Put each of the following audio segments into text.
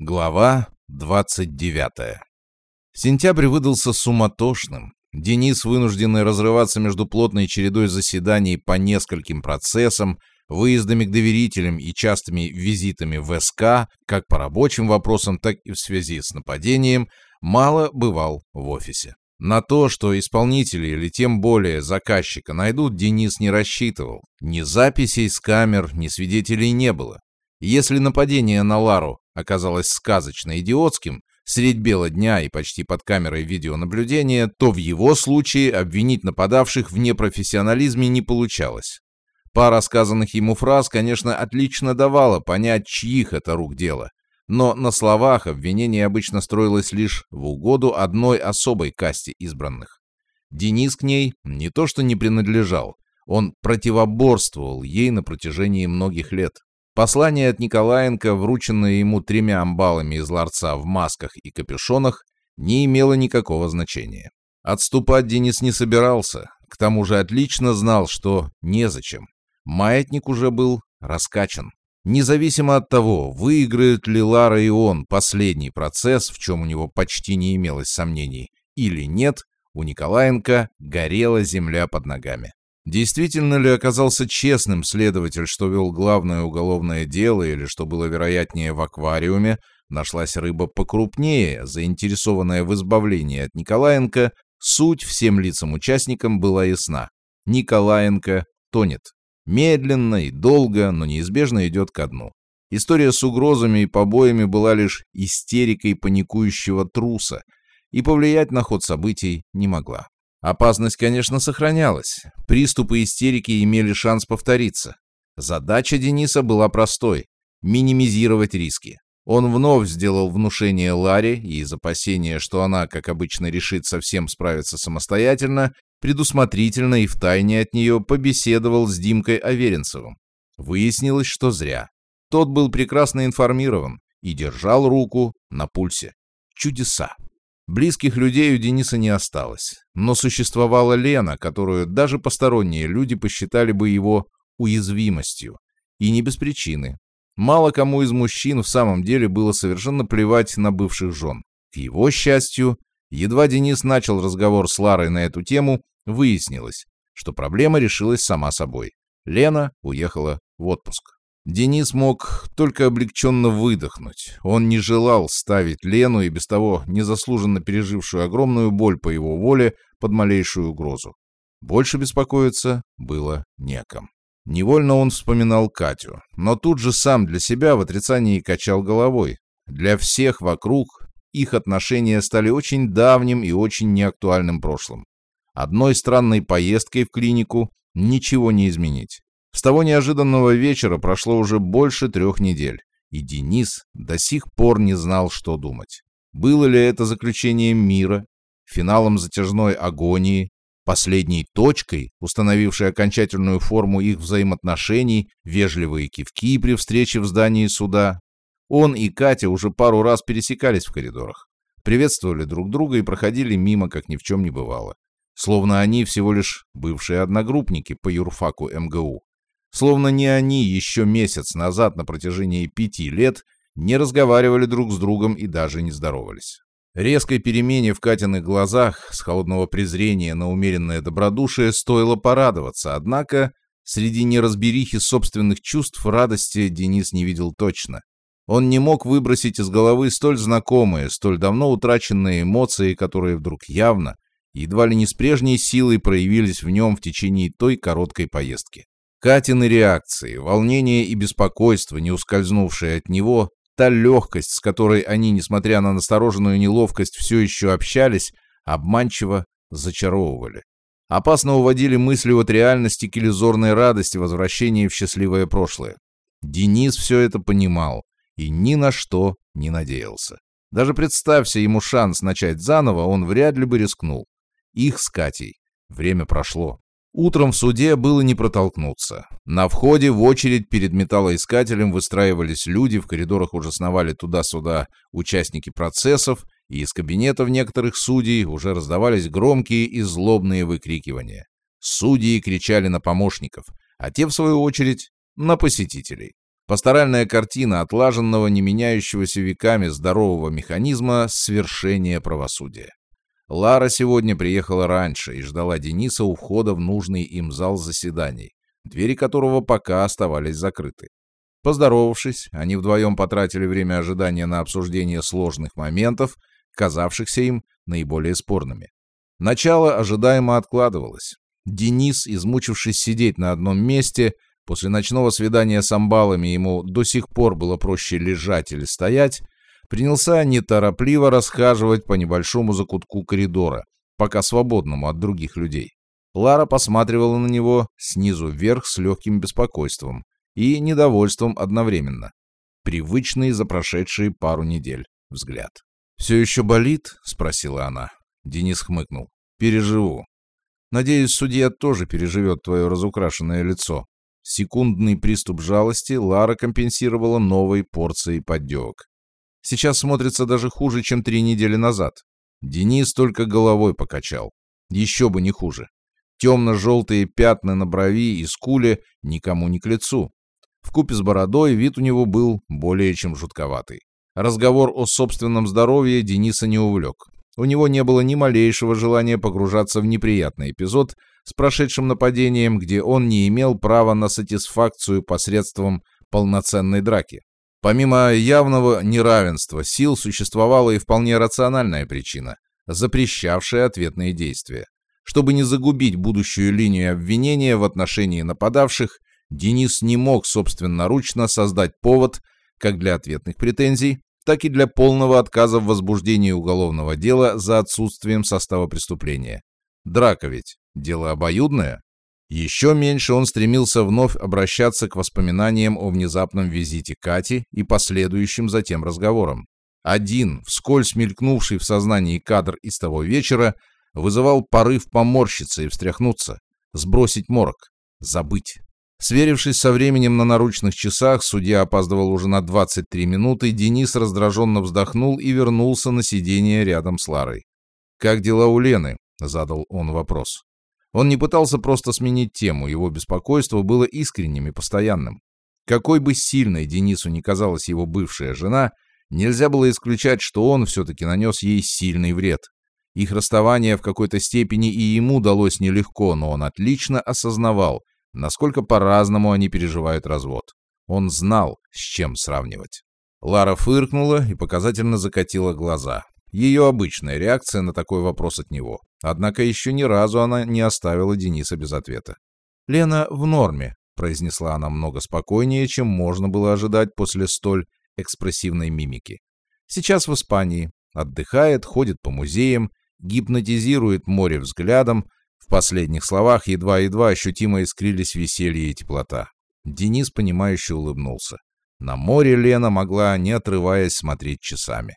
Глава 29. Сентябрь выдался суматошным. Денис, вынужденный разрываться между плотной чередой заседаний по нескольким процессам, выездами к доверителям и частыми визитами в СК, как по рабочим вопросам, так и в связи с нападением, мало бывал в офисе. На то, что исполнители или тем более заказчика найдут, Денис не рассчитывал. Ни записей с камер, ни свидетелей не было. Если нападение на Лару оказалось сказочно идиотским, средь бела дня и почти под камерой видеонаблюдения, то в его случае обвинить нападавших в непрофессионализме не получалось. Пара сказанных ему фраз, конечно, отлично давала понять, чьих это рук дело. Но на словах обвинение обычно строилось лишь в угоду одной особой касте избранных. Денис к ней не то что не принадлежал, он противоборствовал ей на протяжении многих лет. Послание от Николаенко, врученное ему тремя амбалами из ларца в масках и капюшонах, не имело никакого значения. Отступать Денис не собирался, к тому же отлично знал, что незачем. Маятник уже был раскачан. Независимо от того, выиграет ли Лара и он последний процесс, в чем у него почти не имелось сомнений, или нет, у Николаенко горела земля под ногами. Действительно ли оказался честным следователь, что вел главное уголовное дело, или, что было вероятнее, в аквариуме, нашлась рыба покрупнее, заинтересованная в избавлении от Николаенко, суть всем лицам-участникам была ясна. Николаенко тонет. Медленно и долго, но неизбежно идет ко дну. История с угрозами и побоями была лишь истерикой паникующего труса, и повлиять на ход событий не могла. Опасность, конечно, сохранялась. Приступы истерики имели шанс повториться. Задача Дениса была простой – минимизировать риски. Он вновь сделал внушение Ларе, и из опасения, что она, как обычно, решит совсем справиться самостоятельно, предусмотрительно и втайне от нее побеседовал с Димкой Аверинцевым. Выяснилось, что зря. Тот был прекрасно информирован и держал руку на пульсе. Чудеса. Близких людей у Дениса не осталось, но существовала Лена, которую даже посторонние люди посчитали бы его уязвимостью. И не без причины. Мало кому из мужчин в самом деле было совершенно плевать на бывших жен. К его счастью, едва Денис начал разговор с Ларой на эту тему, выяснилось, что проблема решилась сама собой. Лена уехала в отпуск. Денис мог только облегченно выдохнуть. Он не желал ставить Лену и без того незаслуженно пережившую огромную боль по его воле под малейшую угрозу. Больше беспокоиться было неком. Невольно он вспоминал Катю, но тут же сам для себя в отрицании качал головой. Для всех вокруг их отношения стали очень давним и очень неактуальным прошлым. Одной странной поездкой в клинику ничего не изменить. С того неожиданного вечера прошло уже больше трех недель, и Денис до сих пор не знал, что думать. Было ли это заключением мира, финалом затяжной агонии, последней точкой, установившей окончательную форму их взаимоотношений, вежливые кивки при встрече в здании суда. Он и Катя уже пару раз пересекались в коридорах, приветствовали друг друга и проходили мимо, как ни в чем не бывало. Словно они всего лишь бывшие одногруппники по юрфаку МГУ. Словно не они еще месяц назад на протяжении пяти лет не разговаривали друг с другом и даже не здоровались. Резкой перемене в Катиных глазах с холодного презрения на умеренное добродушие стоило порадоваться, однако среди неразберихи собственных чувств радости Денис не видел точно. Он не мог выбросить из головы столь знакомые, столь давно утраченные эмоции, которые вдруг явно, едва ли не с прежней силой проявились в нем в течение той короткой поездки. Катины реакции, волнение и беспокойство, не ускользнувшие от него, та легкость, с которой они, несмотря на настороженную неловкость, все еще общались, обманчиво зачаровывали. Опасно уводили мысли от реальности к иллюзорной радости возвращения в счастливое прошлое. Денис все это понимал и ни на что не надеялся. Даже представься ему шанс начать заново, он вряд ли бы рискнул. Их с Катей время прошло. Утром в суде было не протолкнуться. На входе в очередь перед металлоискателем выстраивались люди, в коридорах уже сновали туда-сюда участники процессов, и из кабинетов некоторых судей уже раздавались громкие и злобные выкрикивания. Судьи кричали на помощников, а те, в свою очередь, на посетителей. Пасторальная картина отлаженного, не меняющегося веками здорового механизма свершения правосудия. Лара сегодня приехала раньше и ждала Дениса у входа в нужный им зал заседаний, двери которого пока оставались закрыты. Поздоровавшись, они вдвоем потратили время ожидания на обсуждение сложных моментов, казавшихся им наиболее спорными. Начало ожидаемо откладывалось. Денис, измучившись сидеть на одном месте, После ночного свидания с амбалами ему до сих пор было проще лежать или стоять, принялся неторопливо расхаживать по небольшому закутку коридора, пока свободному от других людей. Лара посматривала на него снизу вверх с легким беспокойством и недовольством одновременно. Привычный за прошедшие пару недель взгляд. «Все еще болит?» — спросила она. Денис хмыкнул. «Переживу. Надеюсь, судья тоже переживет твое разукрашенное лицо. Секундный приступ жалости Лара компенсировала новой порцией поддевок. Сейчас смотрится даже хуже, чем три недели назад. Денис только головой покачал. Еще бы не хуже. Темно-желтые пятна на брови и скуле никому не к лицу. Вкупе с бородой вид у него был более чем жутковатый. Разговор о собственном здоровье Дениса не увлек. У него не было ни малейшего желания погружаться в неприятный эпизод с прошедшим нападением, где он не имел права на сатисфакцию посредством полноценной драки. Помимо явного неравенства сил существовала и вполне рациональная причина, запрещавшая ответные действия. Чтобы не загубить будущую линию обвинения в отношении нападавших, Денис не мог собственноручно создать повод как для ответных претензий, так и для полного отказа в возбуждении уголовного дела за отсутствием состава преступления. Драка ведь дело обоюдное. Еще меньше он стремился вновь обращаться к воспоминаниям о внезапном визите Кати и последующим затем разговорам. Один, вскользь мелькнувший в сознании кадр из того вечера, вызывал порыв поморщиться и встряхнуться, сбросить морок, забыть. Сверившись со временем на наручных часах, судья опаздывал уже на 23 минуты, Денис раздраженно вздохнул и вернулся на сиденье рядом с Ларой. «Как дела у Лены?» — задал он вопрос. Он не пытался просто сменить тему, его беспокойство было искренним и постоянным. Какой бы сильной Денису ни казалась его бывшая жена, нельзя было исключать, что он все-таки нанес ей сильный вред. Их расставание в какой-то степени и ему далось нелегко, но он отлично осознавал — насколько по-разному они переживают развод. Он знал, с чем сравнивать. Лара фыркнула и показательно закатила глаза. Ее обычная реакция на такой вопрос от него. Однако еще ни разу она не оставила Дениса без ответа. «Лена в норме», — произнесла она много спокойнее, чем можно было ожидать после столь экспрессивной мимики. «Сейчас в Испании. Отдыхает, ходит по музеям, гипнотизирует море взглядом, в последних словах едва-едва ощутимо искрились веселье и теплота. Денис, понимающе улыбнулся. На море Лена могла, не отрываясь, смотреть часами.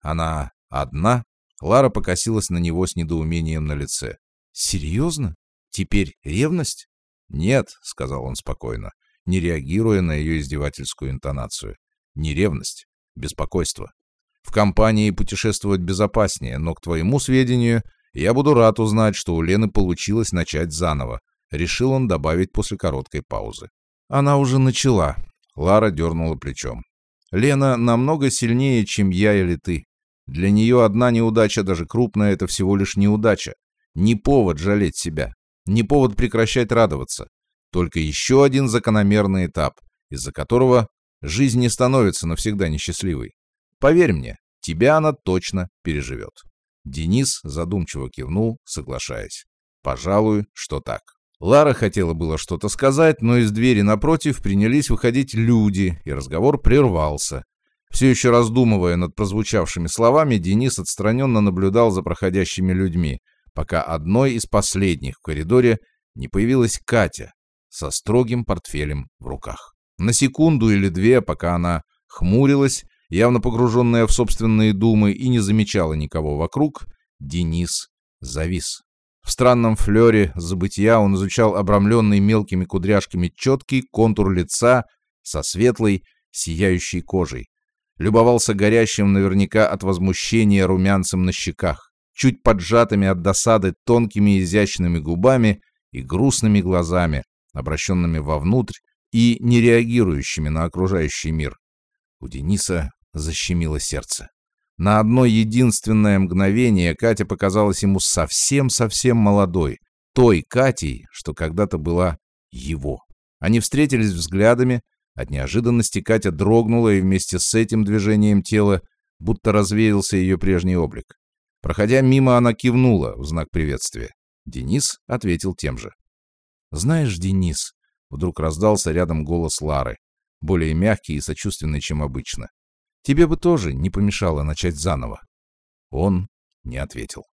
Она одна? Лара покосилась на него с недоумением на лице. «Серьезно? Теперь ревность?» «Нет», — сказал он спокойно, не реагируя на ее издевательскую интонацию. «Не ревность, беспокойство. В компании путешествовать безопаснее, но, к твоему сведению, я буду рад узнать, что у Лены получилось начать заново. Решил он добавить после короткой паузы. Она уже начала. Лара дернула плечом. Лена намного сильнее, чем я или ты. Для нее одна неудача, даже крупная, это всего лишь неудача. Не повод жалеть себя. Не повод прекращать радоваться. Только еще один закономерный этап, из-за которого жизнь не становится навсегда несчастливой. Поверь мне, тебя она точно переживет. Денис задумчиво кивнул, соглашаясь. «Пожалуй, что так». Лара хотела было что-то сказать, но из двери напротив принялись выходить люди, и разговор прервался. Все еще раздумывая над прозвучавшими словами, Денис отстраненно наблюдал за проходящими людьми, пока одной из последних в коридоре не появилась Катя со строгим портфелем в руках. На секунду или две, пока она хмурилась, явно погруженная в собственные думы и не замечала никого вокруг, Денис завис. В странном флёре забытия он изучал обрамленный мелкими кудряшками четкий контур лица со светлой, сияющей кожей. Любовался горящим наверняка от возмущения румянцем на щеках, чуть поджатыми от досады тонкими изящными губами и грустными глазами, обращенными вовнутрь и не реагирующими на окружающий мир. У Дениса защемило сердце. На одно единственное мгновение Катя показалась ему совсем-совсем молодой, той Катей, что когда-то была его. Они встретились взглядами, от неожиданности Катя дрогнула, и вместе с этим движением тела будто развеялся ее прежний облик. Проходя мимо, она кивнула в знак приветствия. Денис ответил тем же. «Знаешь, Денис...» — вдруг раздался рядом голос Лары, более мягкий и сочувственный, чем обычно. «Тебе бы тоже не помешало начать заново». Он не ответил.